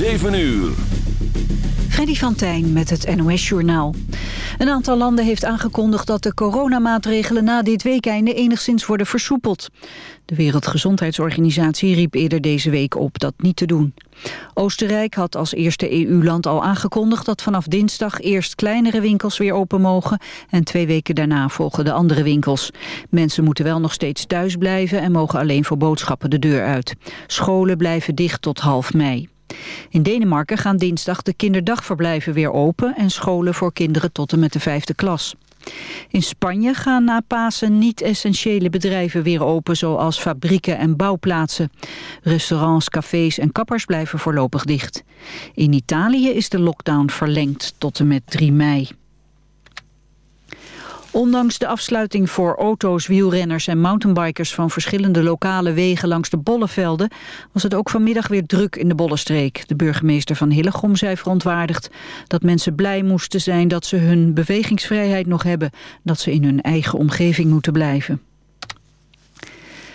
7 uur. Freddy van Tijn met het NOS-journaal. Een aantal landen heeft aangekondigd dat de coronamaatregelen na dit weekeinde enigszins worden versoepeld. De Wereldgezondheidsorganisatie riep eerder deze week op dat niet te doen. Oostenrijk had als eerste EU-land al aangekondigd dat vanaf dinsdag eerst kleinere winkels weer open mogen en twee weken daarna volgen de andere winkels. Mensen moeten wel nog steeds thuis blijven en mogen alleen voor boodschappen de deur uit. Scholen blijven dicht tot half mei. In Denemarken gaan dinsdag de kinderdagverblijven weer open... en scholen voor kinderen tot en met de vijfde klas. In Spanje gaan na Pasen niet-essentiële bedrijven weer open... zoals fabrieken en bouwplaatsen. Restaurants, cafés en kappers blijven voorlopig dicht. In Italië is de lockdown verlengd tot en met 3 mei. Ondanks de afsluiting voor auto's, wielrenners en mountainbikers van verschillende lokale wegen langs de bollevelden was het ook vanmiddag weer druk in de Bollenstreek. De burgemeester van Hillegom zei verontwaardigd dat mensen blij moesten zijn dat ze hun bewegingsvrijheid nog hebben, dat ze in hun eigen omgeving moeten blijven.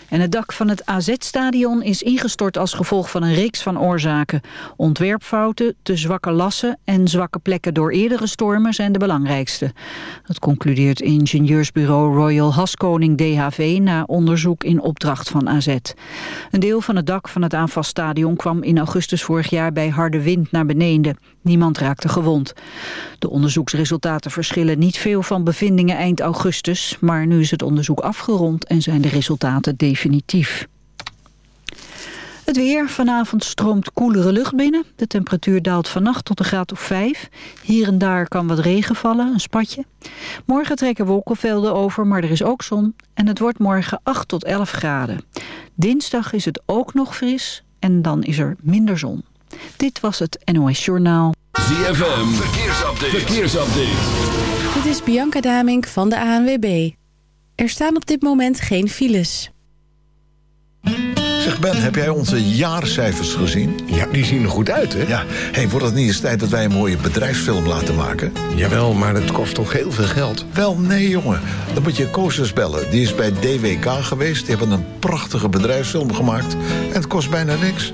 En het dak van het AZ-stadion is ingestort als gevolg van een reeks van oorzaken. Ontwerpfouten, te zwakke lassen en zwakke plekken door eerdere stormen zijn de belangrijkste. Dat concludeert ingenieursbureau Royal Haskoning DHV na onderzoek in opdracht van AZ. Een deel van het dak van het aanvalstadion kwam in augustus vorig jaar bij harde wind naar beneden. Niemand raakte gewond. De onderzoeksresultaten verschillen niet veel van bevindingen eind augustus, maar nu is het onderzoek afgerond en zijn de resultaten definitief. Het weer. Vanavond stroomt koelere lucht binnen. De temperatuur daalt vannacht tot een graad of 5. Hier en daar kan wat regen vallen, een spatje. Morgen trekken wolkenvelden over, maar er is ook zon. En het wordt morgen 8 tot 11 graden. Dinsdag is het ook nog fris en dan is er minder zon. Dit was het NOS Journaal. ZFM, verkeersupdate. verkeersupdate. Dit is Bianca Damink van de ANWB. Er staan op dit moment geen files. Zeg Ben, heb jij onze jaarcijfers gezien? Ja, die zien er goed uit, hè? Ja, hey, wordt het niet eens tijd dat wij een mooie bedrijfsfilm laten maken? Jawel, maar het kost toch heel veel geld? Wel, nee jongen. Dan moet je Koosjes bellen. Die is bij DWK geweest. Die hebben een prachtige bedrijfsfilm gemaakt. En het kost bijna niks.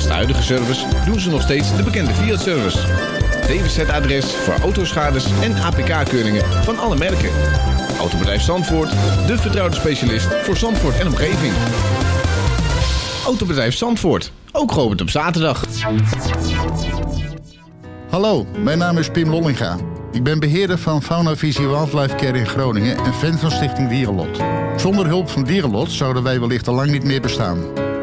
Naast de huidige service doen ze nog steeds de bekende Fiat-service. DWZ-adres voor autoschades en APK-keuringen van alle merken. Autobedrijf Zandvoort, de vertrouwde specialist voor Zandvoort en omgeving. Autobedrijf Zandvoort, ook geopend op zaterdag. Hallo, mijn naam is Pim Lollinga. Ik ben beheerder van Fauna Visie Wildlife Care in Groningen en fan van Stichting Dierenlot. Zonder hulp van Dierenlot zouden wij wellicht al lang niet meer bestaan.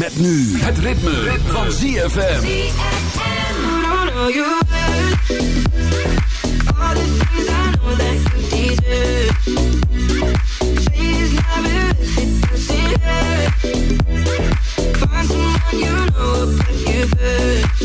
Met nu het ritme, van ZFM. Find someone you know put you first.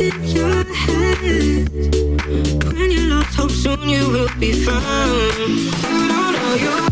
in your head When you lost hope soon you will be found. You don't know you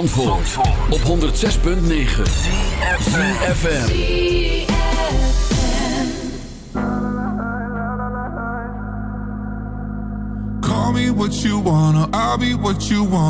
Zandvoort, Zandvoort. op 106.9 CFFM Call me what you wanna, I'll be what you want.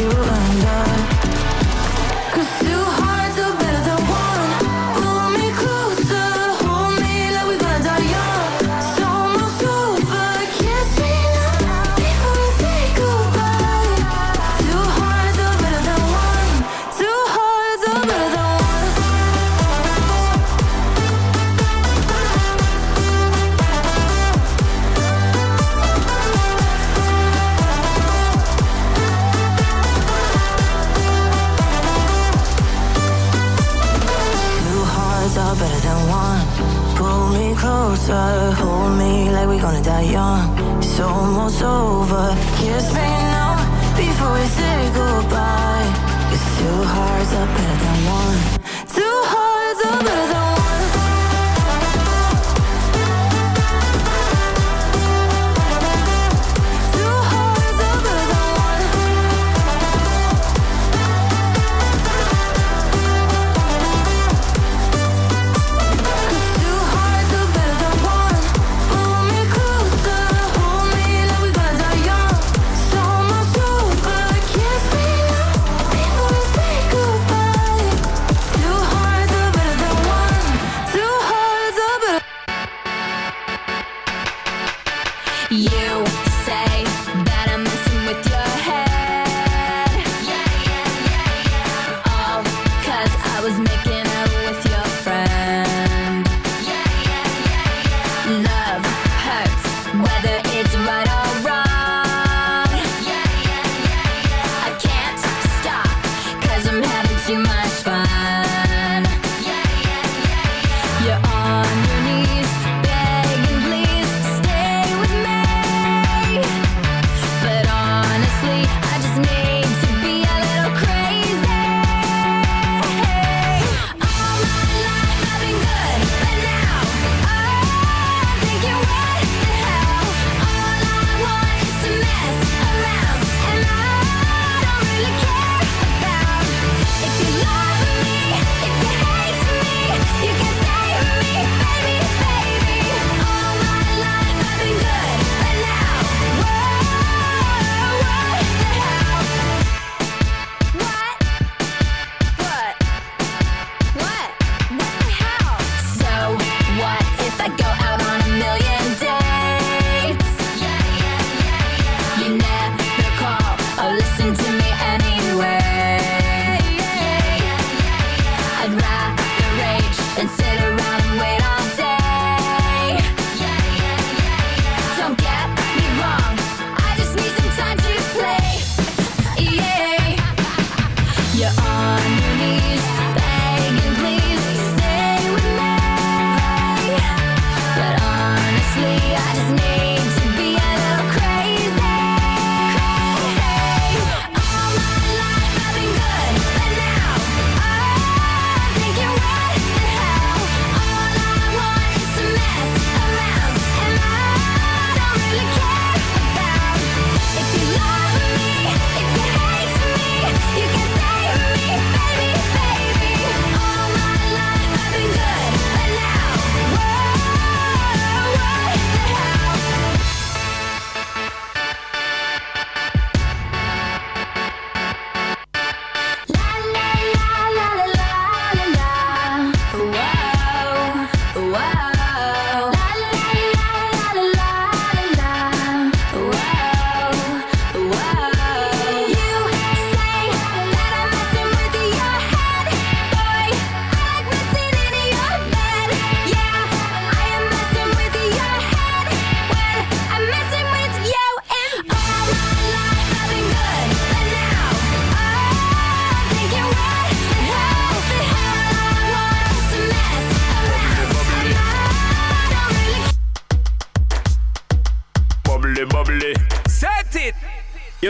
You and I. on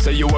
say you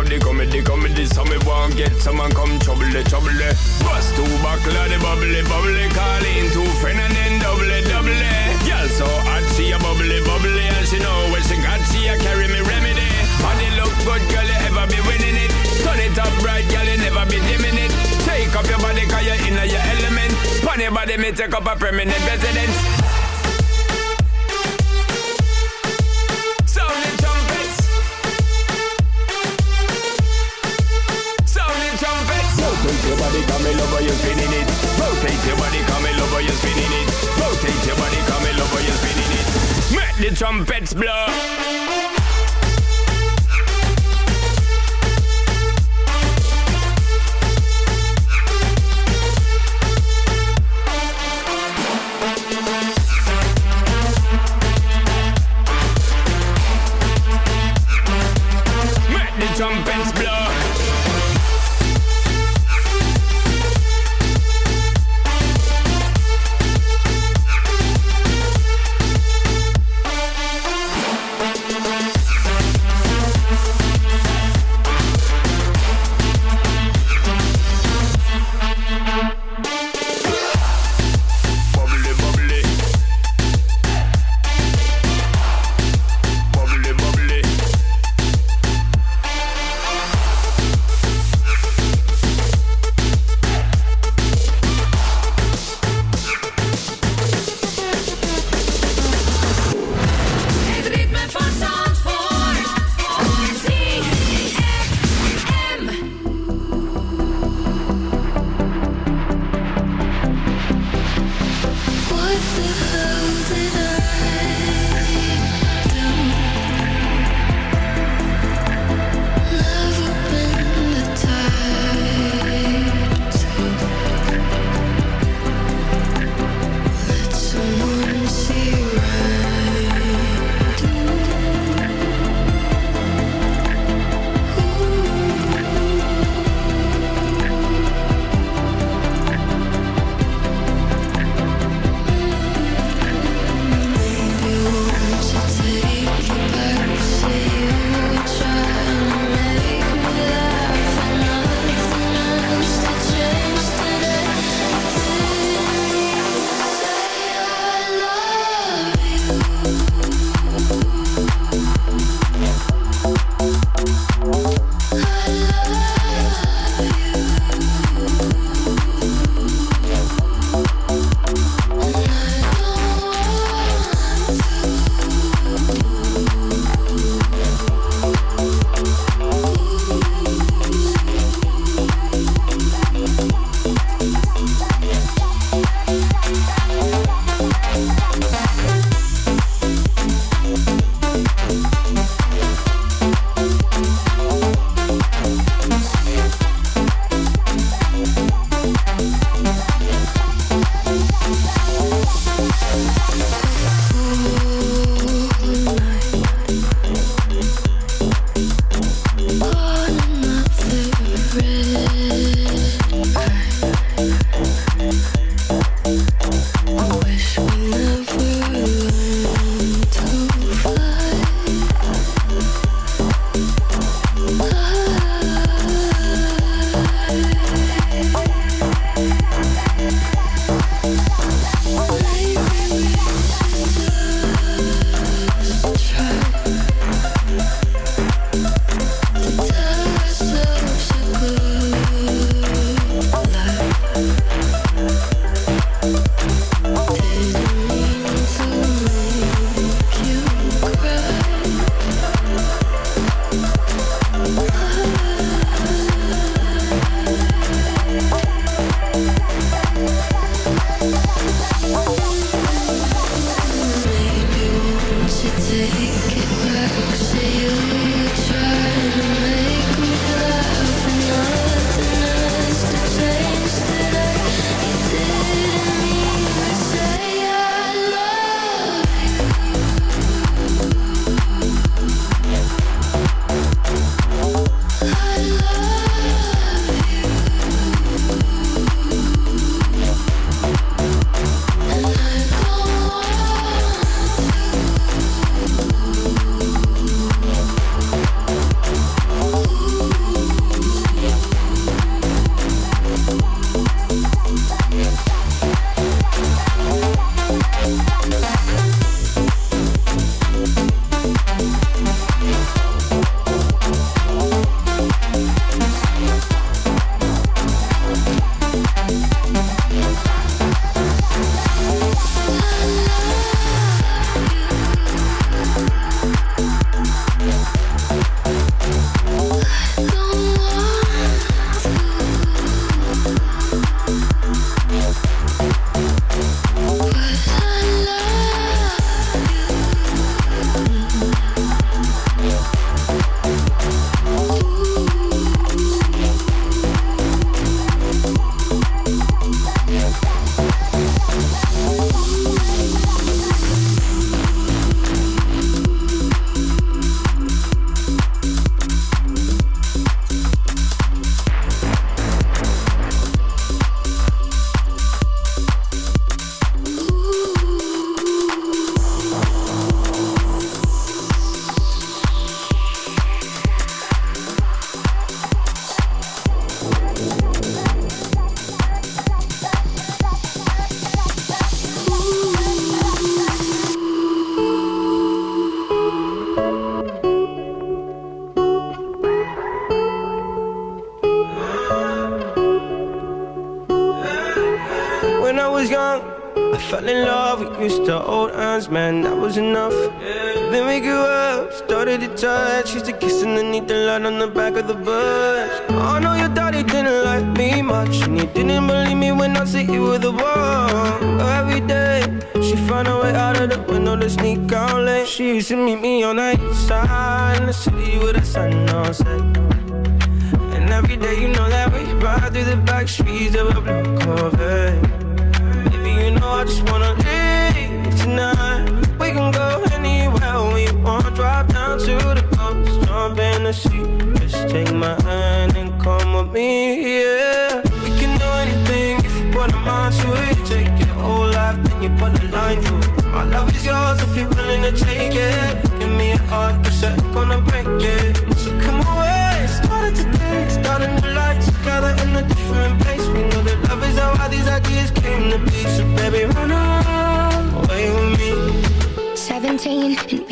sea. Just take my hand and come with me, yeah. We can do anything if you put a mind to it. Take your whole life, then you put a line through it. My love is yours if you're willing to take it. Give me a heart, cause I'm gonna break it. So come away, started today, starting the life together in a different place. We know that love is how all these ideas came to be. So baby, run away with me. 17 and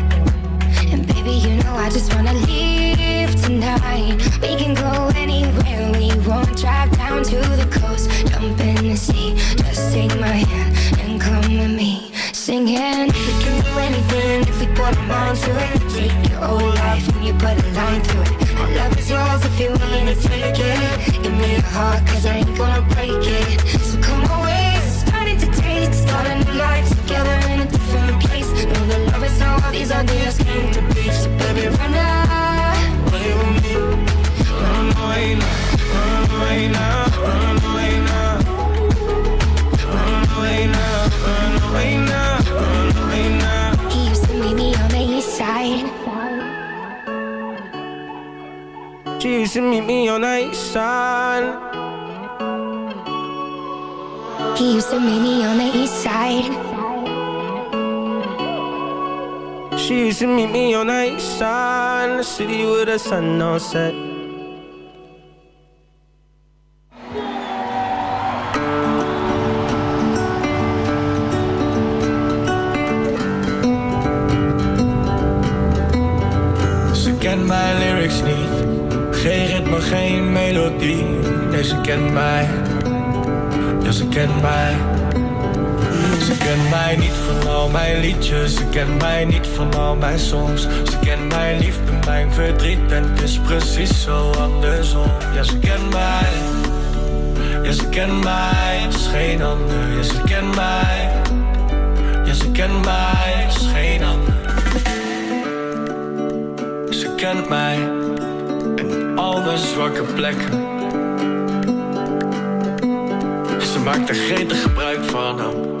I just wanna leave tonight. We can go anywhere we want. Drive down to the coast, jump in the sea. Just take my hand and come with me. Singing, we can do anything if we put our mind to it. Take your whole life and you put a line through it. My love is yours if you're willing to take it. Give me your heart, cause I ain't gonna break it. So come away, starting to taste, starting a life all these ideas came to be. So baby, run away with me. Run away now, run away now, run away now. Run away now, run away now, run away now. He used to meet me on the east side. She used to meet me on the east side. He used to meet me on the east side. She used me on the east side in the city with the sun on set. Kent mij niet van al mijn songs. Ze kent mijn liefde, mijn verdriet. En het is precies zo andersom. Ja, ze kent mij. Ja, ze kent mij. Is geen ander. Ja, ze kent mij. Ja, ze kent mij. Is geen ander. Ze kent mij. En al mijn zwakke plekken. Ze maakt er gretig gebruik van hem.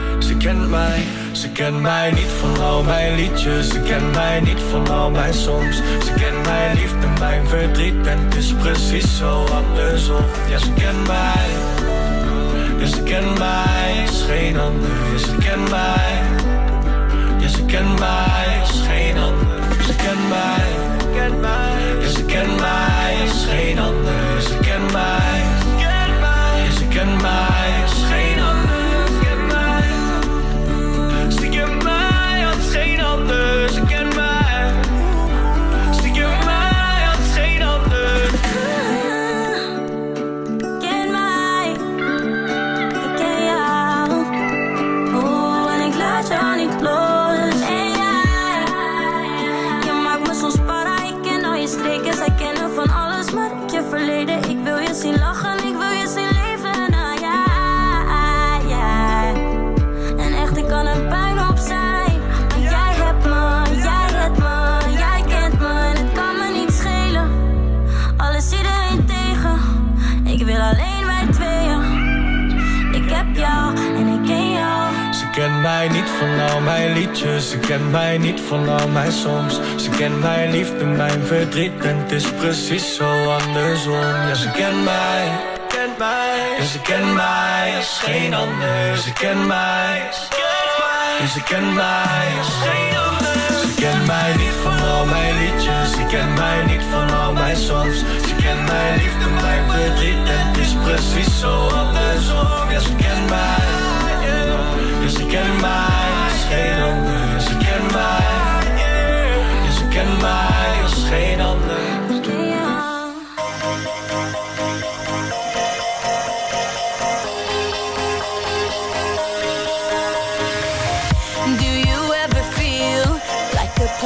ze kent mij. Ze kent mij niet van al mijn liedjes. Ze kent mij niet van al mijn songs. Ze kent mijn liefde, mijn verdriet. En het is precies zo andersom. Ja, ze kent mij. Ja, ze kent mij. Is geen ander. Ja, ze kent mij. Ja, ze kent mij. Is geen ander. Ze kent mij. Het is precies zo andersom. Ja, ze kent mij. Kent mij. Ja, ze kent mij. Is geen ander. Ze kent mij. Ja, ze kent mij. Is geen ander. Ze kent mij niet van al mijn liedjes. Ze kent mij niet van al mijn songs. Ze kent mijn liefde, mijn verdriet. Het is precies zo andersom. Ja, ze kent mij. Ja, ze kent mij, is geen ander. Ze kent mij. Ja, ze kent mij, is geen ander.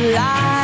light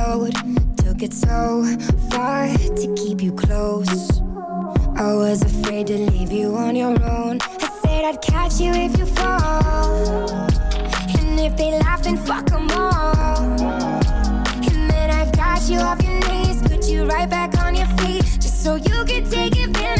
overflowed. Took it so far to keep you close. I was afraid to leave you on your own. I said I'd catch you if you fall. And if they laugh, then fuck them all. And then I got you off your knees, put you right back on your feet, just so you could take advantage